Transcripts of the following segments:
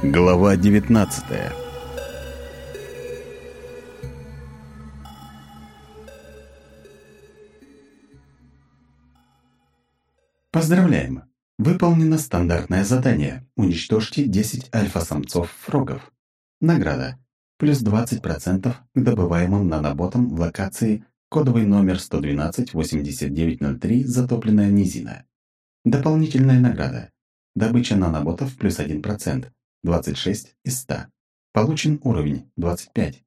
Глава 19 Поздравляем! Выполнено стандартное задание. Уничтожьте 10 альфа-самцов фрогов. Награда. Плюс 20% к добываемым наноботам в локации кодовый номер 112-8903 «Затопленная низина». Дополнительная награда. Добыча наноботов плюс 1%. 26 из 100. Получен уровень 25.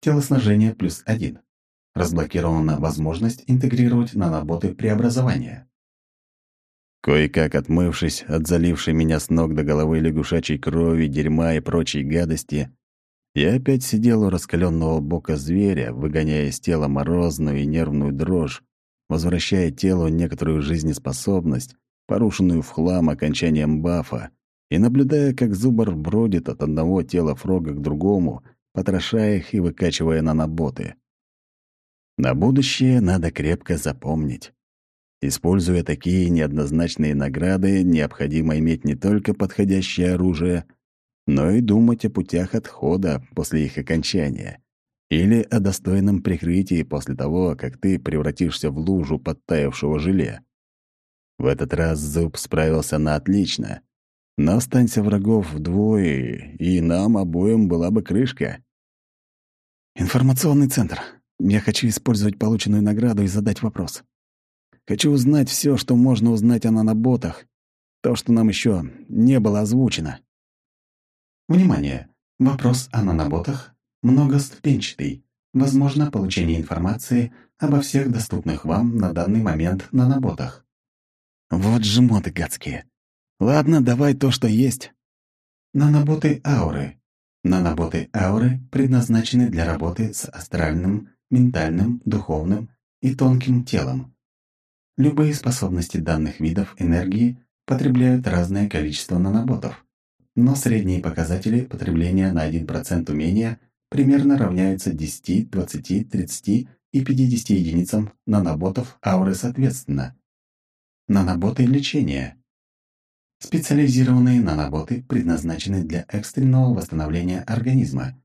Телосложение плюс 1. Разблокирована возможность интегрировать наноботы преобразования. Кое-как отмывшись от залившей меня с ног до головы лягушачьей крови, дерьма и прочей гадости, я опять сидел у раскаленного бока зверя, выгоняя из тела морозную и нервную дрожь, возвращая телу некоторую жизнеспособность, порушенную в хлам окончанием бафа, и наблюдая, как зубр бродит от одного тела фрога к другому, потрошая их и выкачивая наноботы. На будущее надо крепко запомнить. Используя такие неоднозначные награды, необходимо иметь не только подходящее оружие, но и думать о путях отхода после их окончания или о достойном прикрытии после того, как ты превратишься в лужу подтаявшего желе. В этот раз Зуб справился на отлично, но врагов вдвое, и нам обоим была бы крышка. «Информационный центр. Я хочу использовать полученную награду и задать вопрос. Хочу узнать все, что можно узнать о наноботах, то, что нам еще не было озвучено». Внимание! Вопрос о наноботах многоступенчатый. Возможно получение информации обо всех доступных вам на данный момент наноботах. Вот жмоты гадские. Ладно, давай то, что есть. Наноботы ауры. Наноботы ауры предназначены для работы с астральным, ментальным, духовным и тонким телом. Любые способности данных видов энергии потребляют разное количество наноботов, но средние показатели потребления на 1% умения примерно равняются 10, 20, 30 и 50 единицам наноботов ауры соответственно. Наноботы лечения. Специализированные наноботы предназначены для экстренного восстановления организма.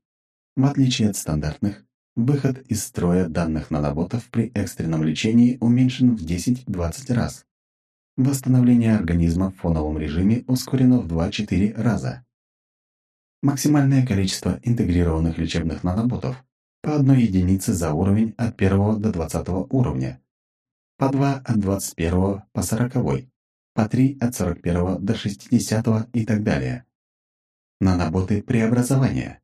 В отличие от стандартных, выход из строя данных наноботов при экстренном лечении уменьшен в 10-20 раз. Восстановление организма в фоновом режиме ускорено в 2-4 раза. Максимальное количество интегрированных лечебных наноботов по одной единице за уровень от 1 до 20 уровня, по 2 от 21 по 40 по 3 от 41 до 60 и так далее. Наноботы преобразования.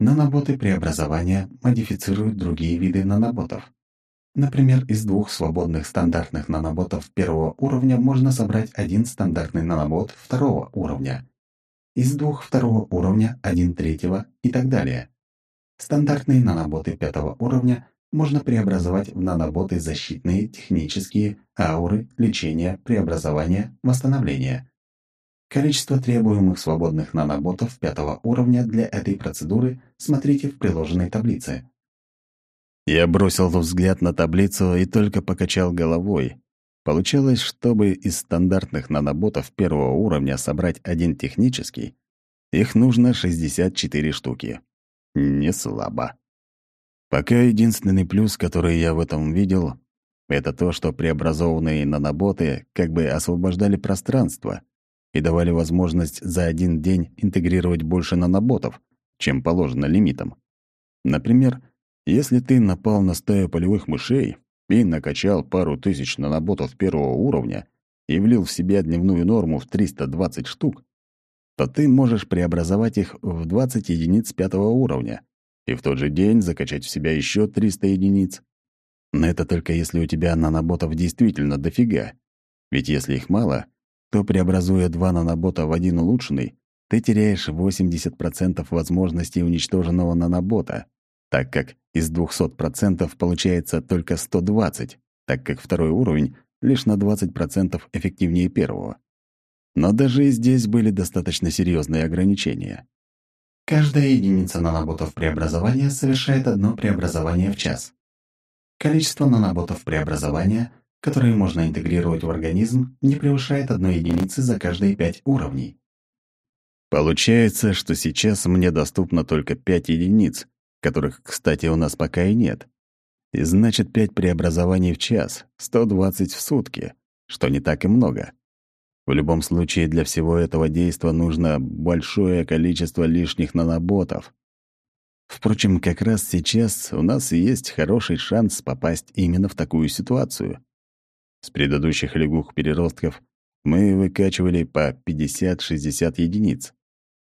Наноботы преобразования модифицируют другие виды наноботов. Например, из двух свободных стандартных наноботов первого уровня можно собрать один стандартный нанобот второго уровня. Из двух второго уровня один третьего и так далее. Стандартные наноботы пятого уровня можно преобразовать в наноботы защитные, технические, ауры, лечения, преобразования, восстановления. Количество требуемых свободных наноботов пятого уровня для этой процедуры смотрите в приложенной таблице. Я бросил взгляд на таблицу и только покачал головой. Получалось, чтобы из стандартных наноботов первого уровня собрать один технический, их нужно 64 штуки. Не слабо. Пока единственный плюс, который я в этом видел, это то, что преобразованные наноботы как бы освобождали пространство и давали возможность за один день интегрировать больше наноботов, чем положено лимитом. Например, если ты напал на стаю полевых мышей и накачал пару тысяч наноботов первого уровня и влил в себя дневную норму в 320 штук, то ты можешь преобразовать их в 20 единиц пятого уровня и в тот же день закачать в себя еще 300 единиц. Но это только если у тебя наноботов действительно дофига. Ведь если их мало, то, преобразуя два нанобота в один улучшенный, ты теряешь 80% возможностей уничтоженного нанобота, так как из 200% получается только 120, так как второй уровень лишь на 20% эффективнее первого. Но даже и здесь были достаточно серьезные ограничения. Каждая единица наноботов преобразования совершает одно преобразование в час. Количество наноботов преобразования, которые можно интегрировать в организм, не превышает одной единицы за каждые пять уровней. Получается, что сейчас мне доступно только пять единиц, которых, кстати, у нас пока и нет. И значит, пять преобразований в час, 120 в сутки, что не так и много. В любом случае, для всего этого действа нужно большое количество лишних наноботов. Впрочем, как раз сейчас у нас есть хороший шанс попасть именно в такую ситуацию. С предыдущих лягух-переростков мы выкачивали по 50-60 единиц.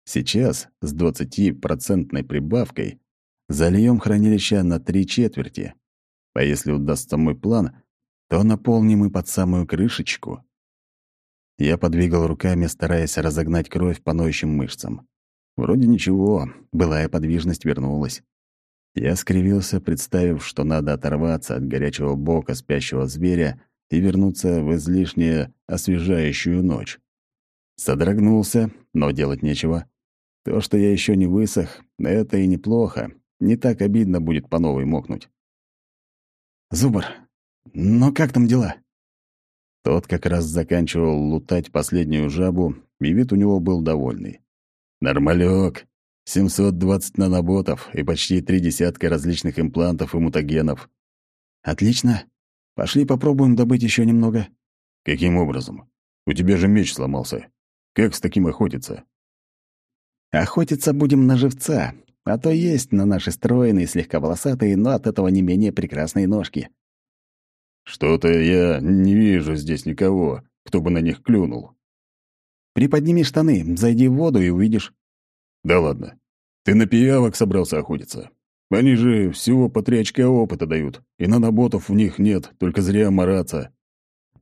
Сейчас с 20% прибавкой зальем хранилище на три четверти. А если удастся мой план, то наполним и под самую крышечку. Я подвигал руками, стараясь разогнать кровь по ноющим мышцам. Вроде ничего, былая подвижность вернулась. Я скривился, представив, что надо оторваться от горячего бока спящего зверя и вернуться в излишне освежающую ночь. Содрогнулся, но делать нечего. То, что я еще не высох, это и неплохо. Не так обидно будет по новой мокнуть. «Зубр, но как там дела?» Тот как раз заканчивал лутать последнюю жабу, и вид у него был довольный. «Нормалёк. 720 наноботов и почти три десятка различных имплантов и мутагенов». «Отлично. Пошли попробуем добыть еще немного». «Каким образом? У тебя же меч сломался. Как с таким охотиться?» Охотиться будем на живца, а то есть на наши стройные, слегка волосатые, но от этого не менее прекрасные ножки. Что-то я не вижу здесь никого, кто бы на них клюнул. Приподними штаны, зайди в воду и увидишь. Да ладно. Ты на пиявок собрался охотиться. Они же всего по три очка опыта дают, и наноботов в них нет, только зря мараться.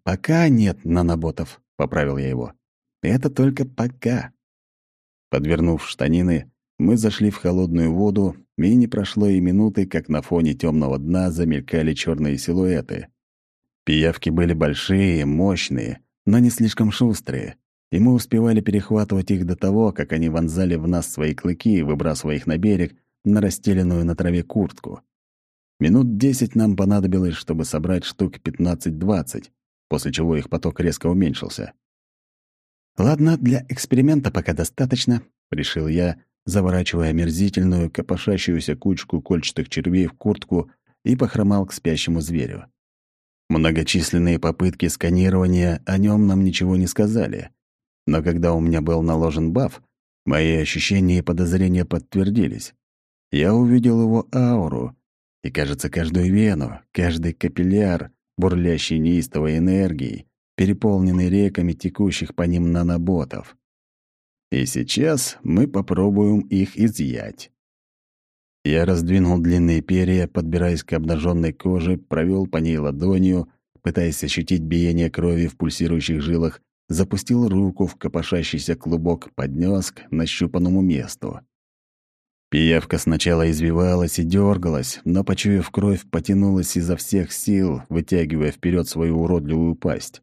Пока нет наноботов, — поправил я его. Это только пока. Подвернув штанины, мы зашли в холодную воду, и не прошло и минуты, как на фоне темного дна замелькали черные силуэты. Пиявки были большие, мощные, но не слишком шустрые, и мы успевали перехватывать их до того, как они вонзали в нас свои клыки, выбрасывая их на берег, на расстеленную на траве куртку. Минут десять нам понадобилось, чтобы собрать штук 15-20, после чего их поток резко уменьшился. «Ладно, для эксперимента пока достаточно», — решил я, заворачивая омерзительную, копошащуюся кучку кольчатых червей в куртку и похромал к спящему зверю. Многочисленные попытки сканирования о нем нам ничего не сказали. Но когда у меня был наложен баф, мои ощущения и подозрения подтвердились. Я увидел его ауру, и, кажется, каждую вену, каждый капилляр, бурлящий неистовой энергией, переполненный реками текущих по ним наноботов. И сейчас мы попробуем их изъять. Я раздвинул длинные перья, подбираясь к обнаженной коже, провел по ней ладонью, пытаясь ощутить биение крови в пульсирующих жилах, запустил руку в копошащийся клубок, поднес к нащупанному месту. Пиявка сначала извивалась и дергалась, но, почуяв кровь, потянулась изо всех сил, вытягивая вперед свою уродливую пасть.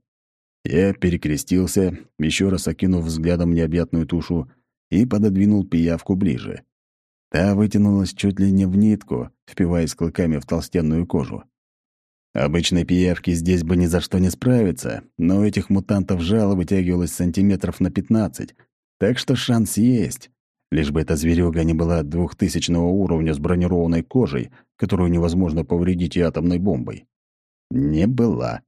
Я перекрестился, еще раз окинув взглядом необъятную тушу, и пододвинул пиявку ближе. Та вытянулась чуть ли не в нитку, впиваясь клыками в толстенную кожу. Обычной пиявке здесь бы ни за что не справиться, но у этих мутантов жало вытягивалось сантиметров на 15, так что шанс есть. Лишь бы эта зверюга не была двухтысячного уровня с бронированной кожей, которую невозможно повредить и атомной бомбой. Не была.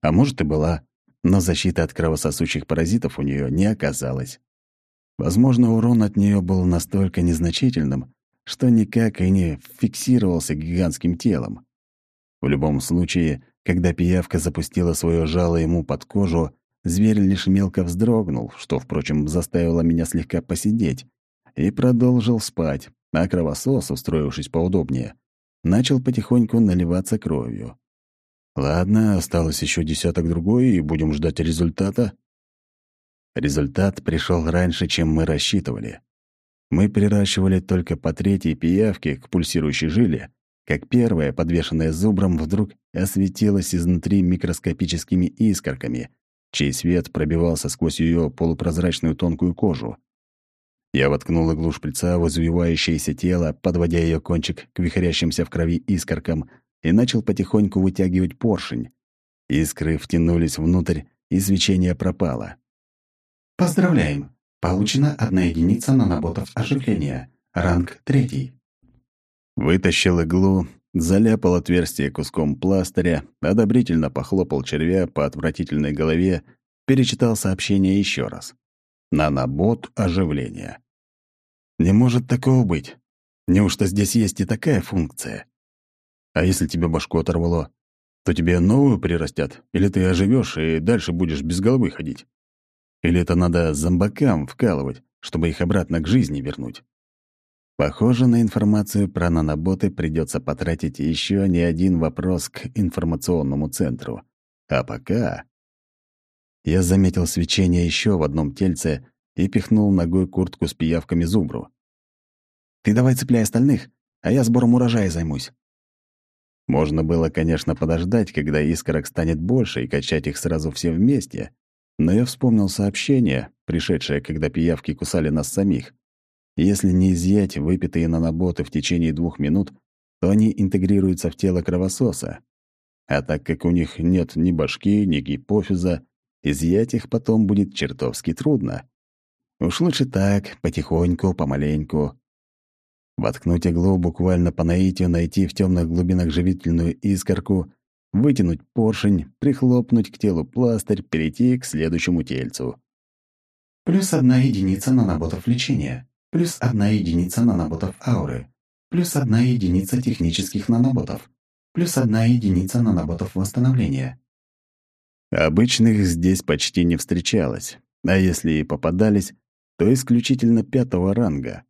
А может, и была но защиты от кровососущих паразитов у нее не оказалось. Возможно, урон от нее был настолько незначительным, что никак и не фиксировался гигантским телом. В любом случае, когда пиявка запустила свое жало ему под кожу, зверь лишь мелко вздрогнул, что, впрочем, заставило меня слегка посидеть, и продолжил спать, а кровосос, устроившись поудобнее, начал потихоньку наливаться кровью. Ладно, осталось еще десяток другой, и будем ждать результата. Результат пришел раньше, чем мы рассчитывали. Мы приращивали только по третьей пиявке к пульсирующей жиле, как первая, подвешенная зубром, вдруг осветилась изнутри микроскопическими искорками, чей свет пробивался сквозь ее полупрозрачную тонкую кожу. Я воткнул иглу шприца в извивающееся тело, подводя ее кончик к вихрящимся в крови искоркам, и начал потихоньку вытягивать поршень. Искры втянулись внутрь, и свечение пропало. «Поздравляем! Получена одна единица наноботов оживления. Ранг третий. Вытащил иглу, заляпал отверстие куском пластыря, одобрительно похлопал червя по отвратительной голове, перечитал сообщение еще раз. Нанобот оживления. Не может такого быть. Неужто здесь есть и такая функция? А если тебе башку оторвало, то тебе новую прирастят, или ты оживешь и дальше будешь без головы ходить? Или это надо зомбакам вкалывать, чтобы их обратно к жизни вернуть? Похоже, на информацию про наноботы придется потратить еще не один вопрос к информационному центру. А пока... Я заметил свечение еще в одном тельце и пихнул ногой куртку с пиявками зубру. «Ты давай цепляй остальных, а я сбором урожая займусь». Можно было, конечно, подождать, когда искорок станет больше, и качать их сразу все вместе, но я вспомнил сообщение, пришедшее, когда пиявки кусали нас самих. Если не изъять выпитые наноботы в течение двух минут, то они интегрируются в тело кровососа. А так как у них нет ни башки, ни гипофиза, изъять их потом будет чертовски трудно. Уж лучше так, потихоньку, помаленьку. Воткнуть иглу буквально по наитию, найти в темных глубинах живительную искорку вытянуть поршень, прихлопнуть к телу пластырь, перейти к следующему тельцу. Плюс одна единица наноботов лечения. Плюс одна единица наноботов ауры. Плюс одна единица технических наноботов. Плюс одна единица наноботов восстановления. Обычных здесь почти не встречалось, а если и попадались, то исключительно пятого ранга.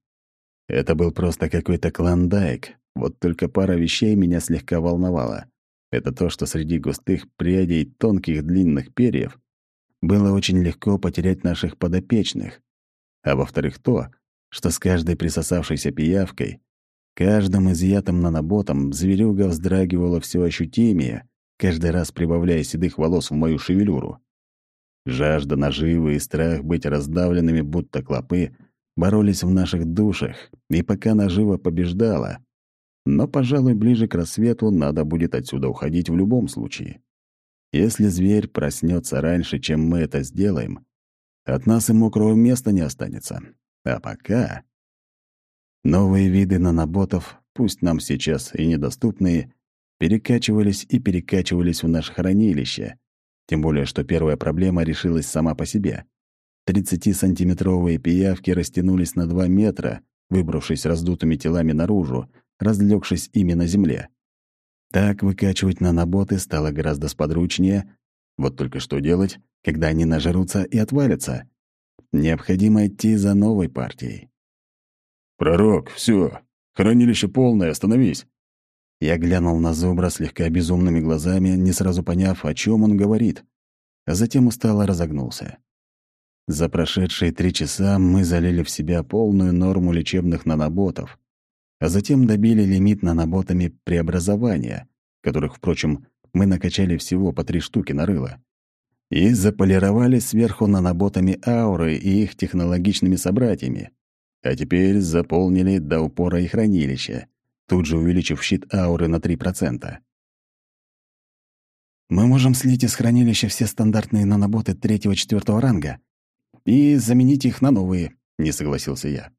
Это был просто какой-то клондайк, вот только пара вещей меня слегка волновала это то, что среди густых прядей тонких длинных перьев было очень легко потерять наших подопечных, а во-вторых то, что с каждой присосавшейся пиявкой, каждым изъятым наноботом зверюга вздрагивала все ощутимее, каждый раз прибавляя седых волос в мою шевелюру. Жажда наживы и страх быть раздавленными, будто клопы, боролись в наших душах, и пока нажива побеждала, но, пожалуй, ближе к рассвету надо будет отсюда уходить в любом случае. Если зверь проснется раньше, чем мы это сделаем, от нас и мокрого места не останется. А пока... Новые виды наноботов, пусть нам сейчас и недоступные, перекачивались и перекачивались в наше хранилище. Тем более, что первая проблема решилась сама по себе. 30-сантиметровые пиявки растянулись на 2 метра, выбравшись раздутыми телами наружу, разлегшись ими на земле. Так выкачивать наноботы стало гораздо сподручнее. Вот только что делать, когда они нажрутся и отвалятся? Необходимо идти за новой партией. «Пророк, все, Хранилище полное, остановись!» Я глянул на Зубра слегка безумными глазами, не сразу поняв, о чем он говорит, а затем устало разогнулся. За прошедшие три часа мы залили в себя полную норму лечебных наноботов, а затем добили лимит наноботами преобразования, которых, впрочем, мы накачали всего по три штуки на рыло, и заполировали сверху наноботами ауры и их технологичными собратьями, а теперь заполнили до упора и хранилище, тут же увеличив щит ауры на 3%. Мы можем слить из хранилища все стандартные наноботы третьего-четвертого ранга и заменить их на новые, не согласился я.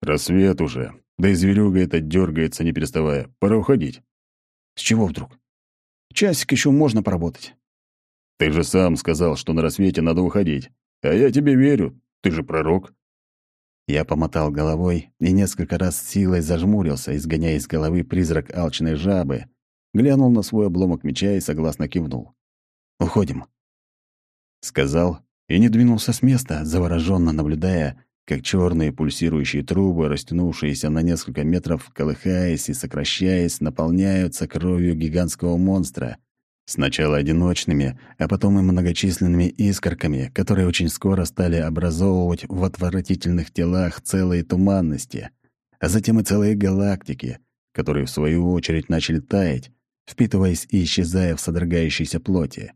Рассвет уже, да и зверюга этот дергается, не переставая. Пора уходить. С чего вдруг? Часик еще можно поработать. Ты же сам сказал, что на рассвете надо уходить. А я тебе верю. Ты же пророк. Я помотал головой и несколько раз силой зажмурился, изгоняя из головы призрак алчной жабы, глянул на свой обломок меча и согласно кивнул. «Уходим», — сказал и не двинулся с места, завороженно наблюдая, как черные пульсирующие трубы, растянувшиеся на несколько метров, колыхаясь и сокращаясь, наполняются кровью гигантского монстра, сначала одиночными, а потом и многочисленными искорками, которые очень скоро стали образовывать в отвратительных телах целые туманности, а затем и целые галактики, которые, в свою очередь, начали таять, впитываясь и исчезая в содрогающейся плоти.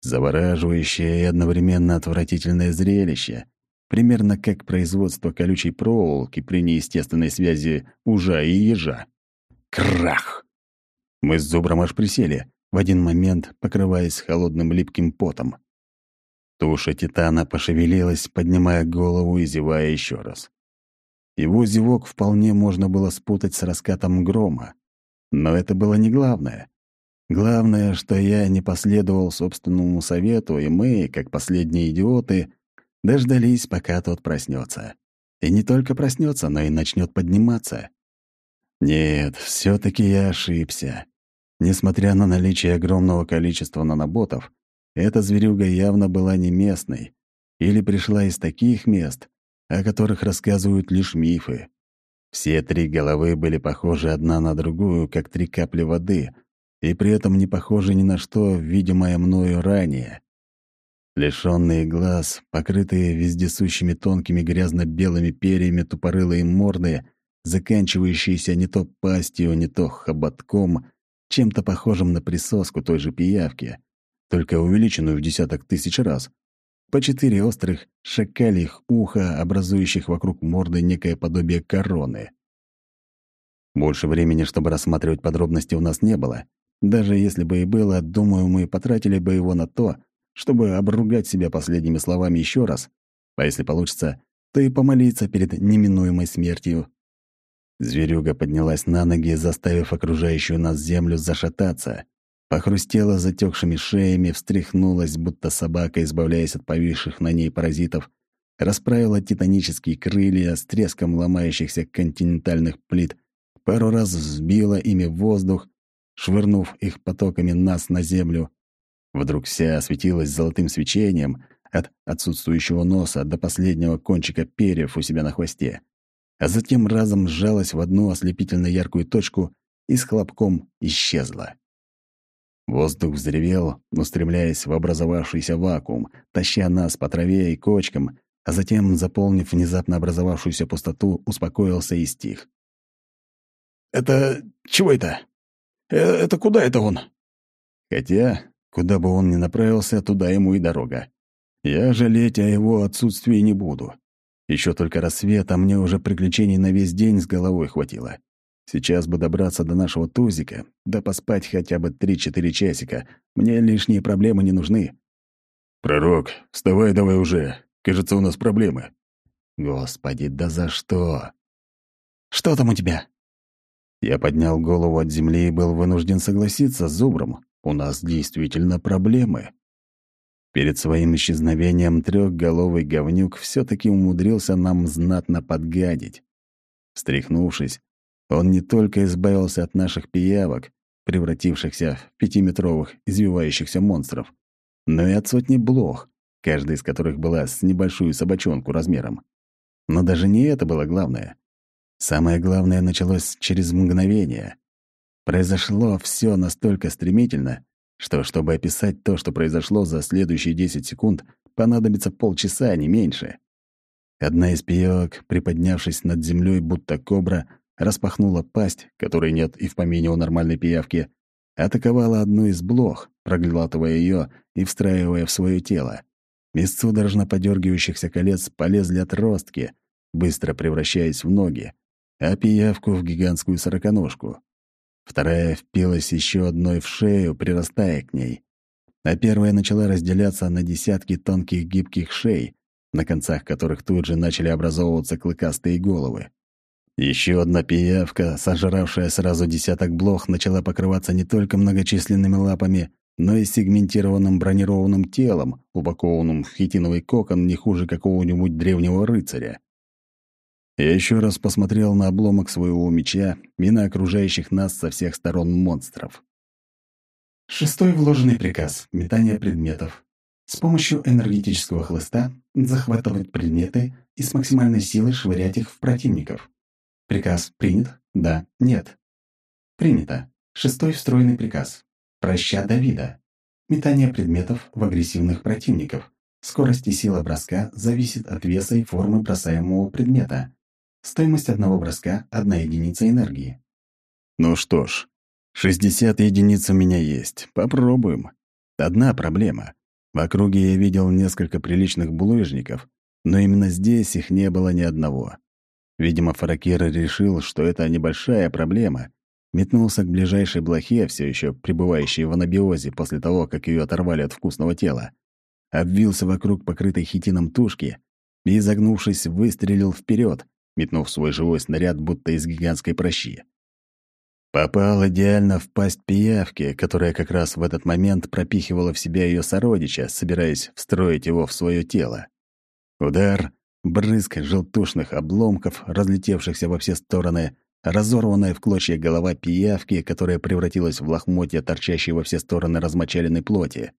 Завораживающее и одновременно отвратительное зрелище — Примерно как производство колючей проволоки при неестественной связи ужа и ежа. Крах! Мы с Зубром аж присели, в один момент покрываясь холодным липким потом. Туша Титана пошевелилась, поднимая голову и зевая еще раз. Его зевок вполне можно было спутать с раскатом грома. Но это было не главное. Главное, что я не последовал собственному совету, и мы, как последние идиоты, дождались, пока тот проснется. И не только проснется, но и начнет подниматься. Нет, все таки я ошибся. Несмотря на наличие огромного количества наноботов, эта зверюга явно была не местной или пришла из таких мест, о которых рассказывают лишь мифы. Все три головы были похожи одна на другую, как три капли воды, и при этом не похожи ни на что, видимое мною ранее. Лишённые глаз, покрытые вездесущими тонкими грязно-белыми перьями тупорылые морды, заканчивающиеся не то пастью, не то хоботком, чем-то похожим на присоску той же пиявки, только увеличенную в десяток тысяч раз. По четыре острых шакальих уха, образующих вокруг морды некое подобие короны. Больше времени, чтобы рассматривать подробности, у нас не было. Даже если бы и было, думаю, мы потратили бы его на то, чтобы обругать себя последними словами еще раз, а если получится, то и помолиться перед неминуемой смертью. Зверюга поднялась на ноги, заставив окружающую нас землю зашататься — Похрустела затекшими шеями, встряхнулась, будто собака, избавляясь от повисших на ней паразитов, расправила титанические крылья с треском ломающихся континентальных плит, пару раз взбила ими воздух, швырнув их потоками нас на землю. Вдруг вся осветилась золотым свечением от отсутствующего носа до последнего кончика перьев у себя на хвосте, а затем разом сжалась в одну ослепительно яркую точку и с хлопком исчезла. Воздух взревел, устремляясь в образовавшийся вакуум, таща нас по траве и кочкам, а затем, заполнив внезапно образовавшуюся пустоту, успокоился и стих. «Это... чего это? Э, это куда это он?» Хотя, куда бы он ни направился, туда ему и дорога. Я жалеть о его отсутствии не буду. Еще только рассвет, а мне уже приключений на весь день с головой хватило. Сейчас бы добраться до нашего тузика, да поспать хотя бы три-четыре часика. Мне лишние проблемы не нужны. «Пророк, вставай давай уже. Кажется, у нас проблемы». «Господи, да за что?» «Что там у тебя?» Я поднял голову от земли и был вынужден согласиться с Зубром. У нас действительно проблемы. Перед своим исчезновением трехголовый говнюк все таки умудрился нам знатно подгадить. Встряхнувшись, он не только избавился от наших пиявок, превратившихся в пятиметровых извивающихся монстров, но и от сотни блох, каждая из которых была с небольшую собачонку размером. Но даже не это было главное. Самое главное началось через мгновение. Произошло все настолько стремительно, что, чтобы описать то, что произошло за следующие 10 секунд, понадобится полчаса, а не меньше. Одна из пиявок, приподнявшись над землей, будто кобра, распахнула пасть, которой нет и в помине у нормальной пиявки, атаковала одну из блох, проглатывая ее и встраивая в свое тело. Из судорожно подергивающихся колец полезли отростки, быстро превращаясь в ноги, а пиявку в гигантскую сороконожку. Вторая впилась еще одной в шею, прирастая к ней. А первая начала разделяться на десятки тонких гибких шей, на концах которых тут же начали образовываться клыкастые головы. Еще одна пиявка, сожравшая сразу десяток блох, начала покрываться не только многочисленными лапами, но и сегментированным бронированным телом, упакованным в хитиновый кокон не хуже какого-нибудь древнего рыцаря. Я еще раз посмотрел на обломок своего меча и на окружающих нас со всех сторон монстров. Шестой вложенный приказ — метание предметов. С помощью энергетического хлыста захватывать предметы и с максимальной силой швырять их в противников. Приказ принят? Да, нет. Принято. Шестой встроенный приказ. Проща Давида. Метание предметов в агрессивных противников. Скорость и сила броска зависит от веса и формы бросаемого предмета. Стоимость одного броска — одна единица энергии. Ну что ж, 60 единиц у меня есть. Попробуем. Одна проблема. В округе я видел несколько приличных булыжников, но именно здесь их не было ни одного. Видимо, Фаракир решил, что это небольшая проблема, метнулся к ближайшей блохе, все еще пребывающей в анабиозе после того, как ее оторвали от вкусного тела. обвился вокруг покрытой хитином тушки и, изогнувшись, выстрелил вперед, метнув свой живой снаряд, будто из гигантской прощи. Попал идеально в пасть пиявки, которая как раз в этот момент пропихивала в себя ее сородича, собираясь встроить его в свое тело. Удар, брызг желтушных обломков, разлетевшихся во все стороны, разорванная в клочья голова пиявки, которая превратилась в лохмотья, торчащие во все стороны размочаленной плоти.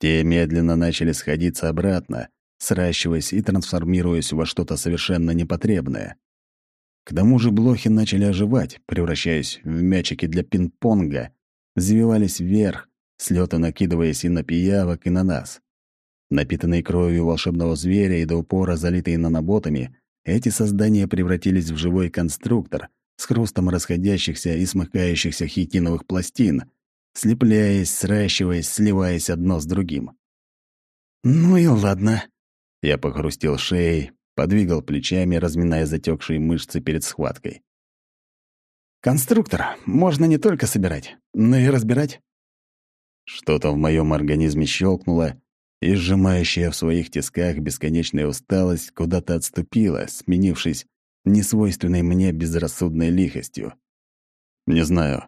Те медленно начали сходиться обратно, сращиваясь и трансформируясь во что-то совершенно непотребное. К тому же блохи начали оживать, превращаясь в мячики для пинг-понга, завивались вверх, слёты накидываясь и на пиявок, и на нас. Напитанные кровью волшебного зверя и до упора залитые наноботами, эти создания превратились в живой конструктор с хрустом расходящихся и смыкающихся хитиновых пластин, слепляясь, сращиваясь, сливаясь одно с другим. «Ну и ладно», — я похрустил шеей, подвигал плечами, разминая затекшие мышцы перед схваткой. «Конструктор можно не только собирать, но и разбирать». Что-то в моем организме щелкнуло, и сжимающая в своих тисках бесконечная усталость куда-то отступила, сменившись несвойственной мне безрассудной лихостью. Не знаю,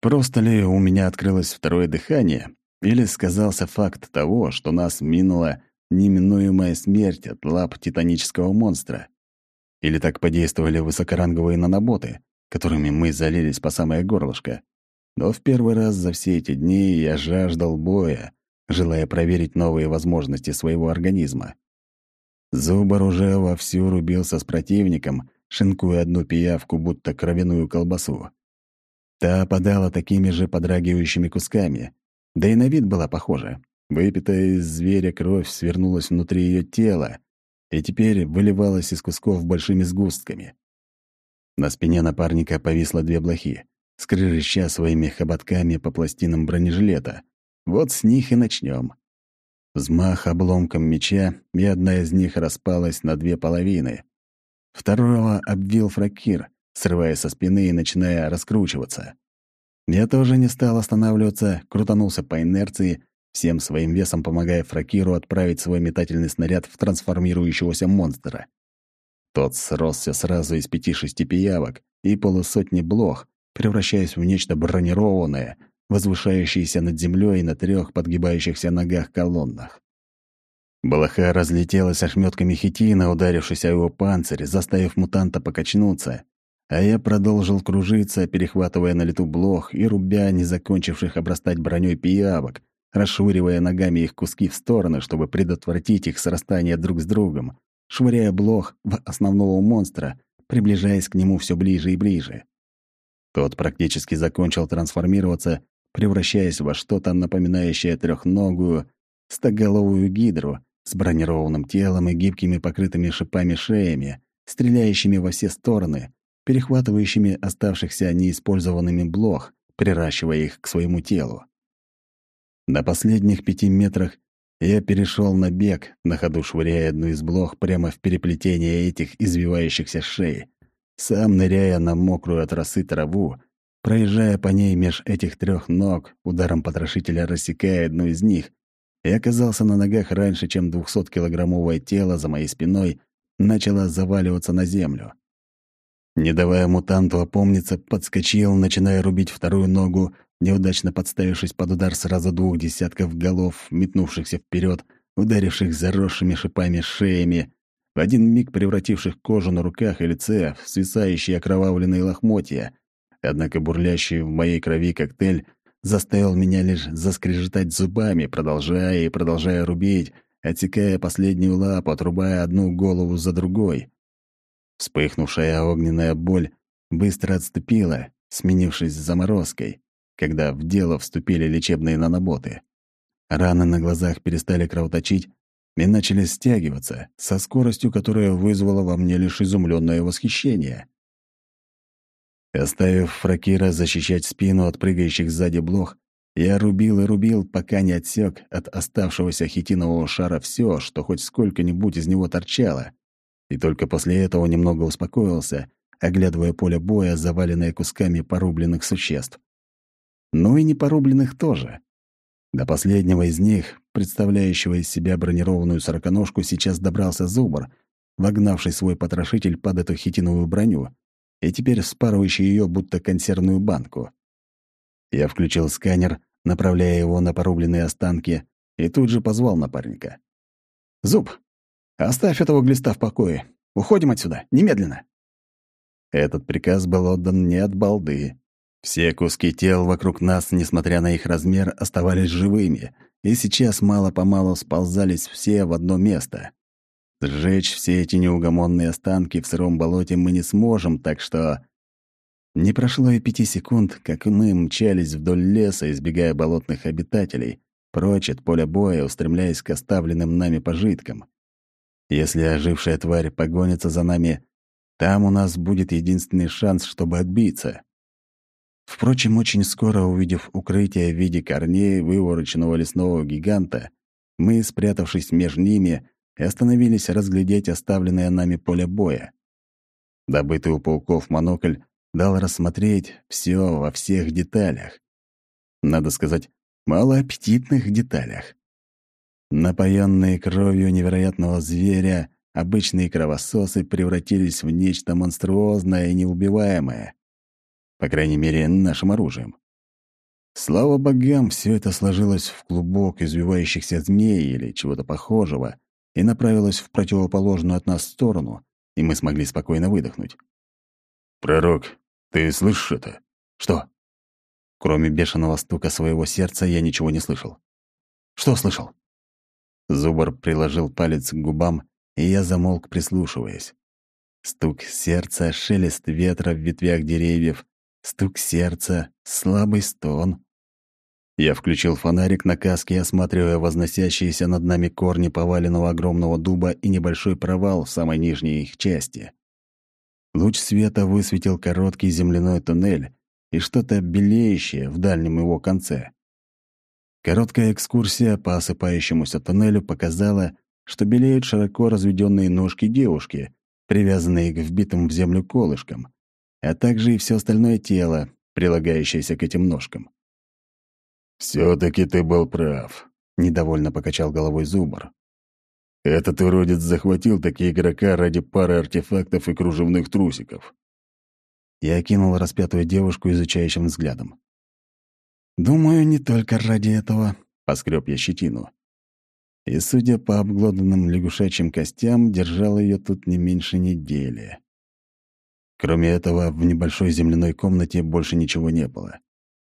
просто ли у меня открылось второе дыхание, или сказался факт того, что нас минула неминуемая смерть от лап титанического монстра. Или так подействовали высокоранговые наноботы, которыми мы залились по самое горлышко. Но в первый раз за все эти дни я жаждал боя, желая проверить новые возможности своего организма. Зубар уже вовсю рубился с противником, шинкуя одну пиявку, будто кровяную колбасу. Та опадала такими же подрагивающими кусками, да и на вид была похожа. Выпитая из зверя кровь свернулась внутри ее тела и теперь выливалась из кусков большими сгустками. На спине напарника повисло две блохи, скрежеща своими хоботками по пластинам бронежилета. Вот с них и начнем. Взмах обломком меча, и одна из них распалась на две половины. Второго обвил фракир, срывая со спины и начиная раскручиваться. Я тоже не стал останавливаться, крутанулся по инерции, всем своим весом помогая фракиру отправить свой метательный снаряд в трансформирующегося монстра. Тот сросся сразу из пяти-шести пиявок и полусотни блох, превращаясь в нечто бронированное — возвышающийся над землей на трех подгибающихся ногах колоннах. Балаха разлетелась ошметками хитина, ударившись о его панцирь, заставив мутанта покачнуться, а я продолжил кружиться, перехватывая на лету блох и рубя не закончивших обрастать броней пиявок, расшвыривая ногами их куски в стороны, чтобы предотвратить их срастание друг с другом, швыряя блох в основного монстра, приближаясь к нему все ближе и ближе. Тот практически закончил трансформироваться превращаясь во что-то напоминающее трехногую, стоголовую гидру с бронированным телом и гибкими покрытыми шипами шеями, стреляющими во все стороны, перехватывающими оставшихся неиспользованными блох, приращивая их к своему телу. На последних пяти метрах я перешел на бег, на ходу швыряя одну из блох прямо в переплетение этих извивающихся шеи, сам ныряя на мокрую от росы траву, Проезжая по ней меж этих трех ног, ударом потрошителя рассекая одну из них, и оказался на ногах раньше, чем 200-килограммовое тело за моей спиной начало заваливаться на землю. Не давая мутанту опомниться, подскочил, начиная рубить вторую ногу, неудачно подставившись под удар сразу двух десятков голов, метнувшихся вперед, ударивших заросшими шипами шеями, в один миг превративших кожу на руках и лице в свисающие окровавленные лохмотья, Однако бурлящий в моей крови коктейль заставил меня лишь заскрежетать зубами, продолжая и продолжая рубить, отсекая последнюю лапу, отрубая одну голову за другой. Вспыхнувшая огненная боль быстро отступила, сменившись заморозкой, когда в дело вступили лечебные наноботы. Раны на глазах перестали кровоточить и начали стягиваться со скоростью, которая вызвала во мне лишь изумленное восхищение. Оставив Фракира защищать спину от прыгающих сзади блох, я рубил и рубил, пока не отсек от оставшегося хитинового шара все, что хоть сколько-нибудь из него торчало. И только после этого немного успокоился, оглядывая поле боя, заваленное кусками порубленных существ. Ну и не порубленных тоже. До последнего из них, представляющего из себя бронированную сороконожку, сейчас добрался зубр, вогнавший свой потрошитель под эту хитиновую броню и теперь вспарывающий ее будто консервную банку. Я включил сканер, направляя его на порубленные останки, и тут же позвал напарника. «Зуб, оставь этого глиста в покое. Уходим отсюда, немедленно!» Этот приказ был отдан не от балды. Все куски тел вокруг нас, несмотря на их размер, оставались живыми, и сейчас мало-помалу сползались все в одно место. Сжечь все эти неугомонные останки в сыром болоте мы не сможем, так что... Не прошло и пяти секунд, как мы мчались вдоль леса, избегая болотных обитателей, прочь от поля боя, устремляясь к оставленным нами пожиткам. Если ожившая тварь погонится за нами, там у нас будет единственный шанс, чтобы отбиться. Впрочем, очень скоро, увидев укрытие в виде корней вывороченного лесного гиганта, мы, спрятавшись между ними, остановились разглядеть оставленное нами поле боя. Добытый у пауков монокль дал рассмотреть все во всех деталях. Надо сказать, малоаппетитных деталях. Напоенные кровью невероятного зверя, обычные кровососы превратились в нечто монструозное и неубиваемое. По крайней мере, нашим оружием. Слава богам, все это сложилось в клубок извивающихся змей или чего-то похожего и направилось в противоположную от нас сторону, и мы смогли спокойно выдохнуть. «Пророк, ты слышишь это?» «Что?» Кроме бешеного стука своего сердца я ничего не слышал. «Что слышал?» Зубр приложил палец к губам, и я замолк, прислушиваясь. Стук сердца, шелест ветра в ветвях деревьев, стук сердца, слабый стон. Я включил фонарик на каске, осматривая возносящиеся над нами корни поваленного огромного дуба и небольшой провал в самой нижней их части. Луч света высветил короткий земляной туннель и что-то белеющее в дальнем его конце. Короткая экскурсия по осыпающемуся туннелю показала, что белеют широко разведенные ножки девушки, привязанные к вбитым в землю колышкам, а также и все остальное тело, прилагающееся к этим ножкам. все таки ты был прав», — недовольно покачал головой Зубр. «Этот уродец захватил такие игрока ради пары артефактов и кружевных трусиков». Я окинул распятую девушку изучающим взглядом. «Думаю, не только ради этого», — поскреб я щетину. И, судя по обглоданным лягушачьим костям, держал ее тут не меньше недели. Кроме этого, в небольшой земляной комнате больше ничего не было.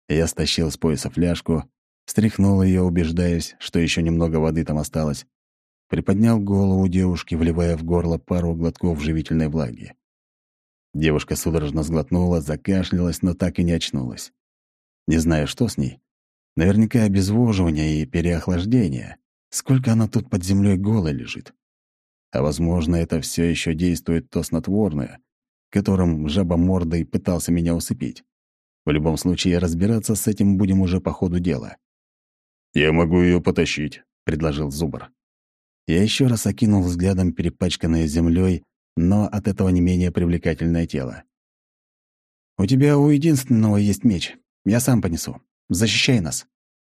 Я стащил с пояса фляжку, встряхнул ее, убеждаясь, что еще немного воды там осталось, приподнял голову девушки, вливая в горло пару глотков живительной влаги. Девушка судорожно сглотнула, закашлялась, но так и не очнулась. Не знаю, что с ней. Наверняка обезвоживание и переохлаждение. Сколько она тут под землей голой лежит. А возможно, это все еще действует то снотворное, которым жаба мордой пытался меня усыпить. В любом случае, разбираться с этим будем уже по ходу дела. «Я могу ее потащить», — предложил Зубр. Я еще раз окинул взглядом перепачканное землей, но от этого не менее привлекательное тело. «У тебя у единственного есть меч. Я сам понесу. Защищай нас».